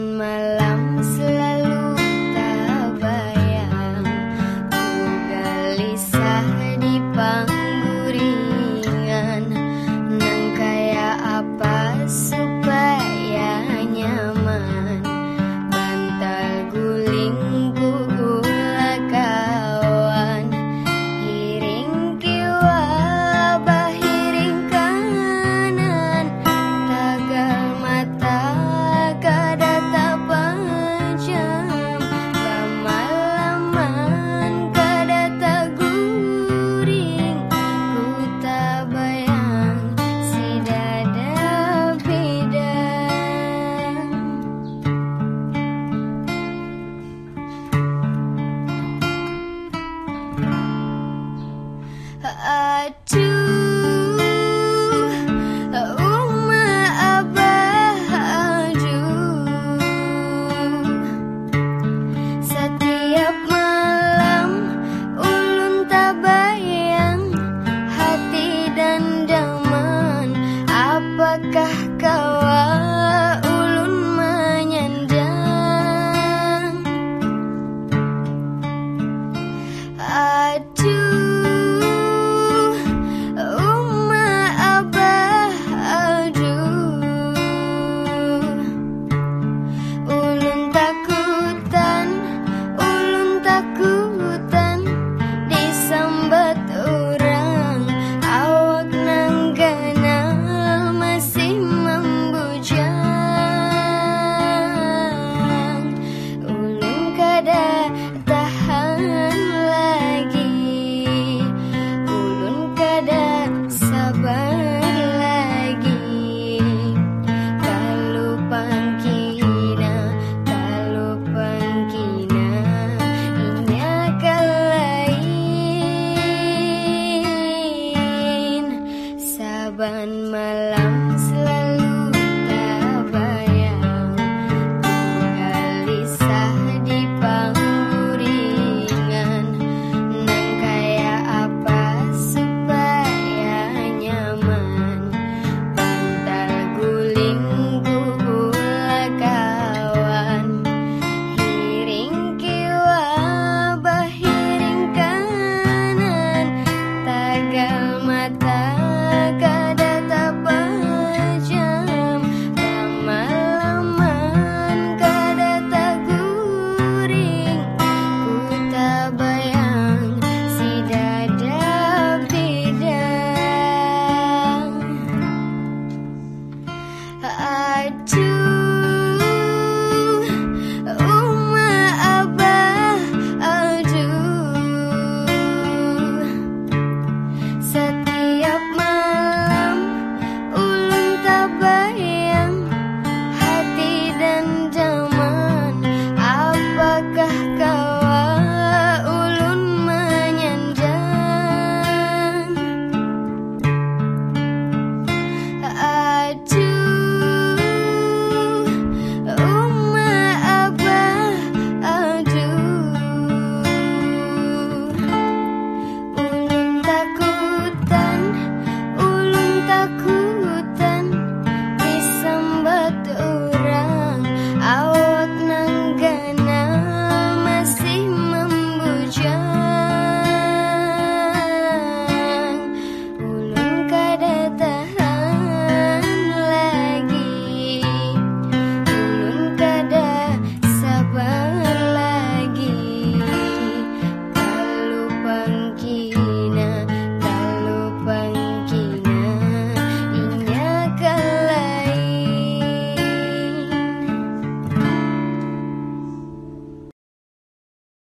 malam Uh, uh, to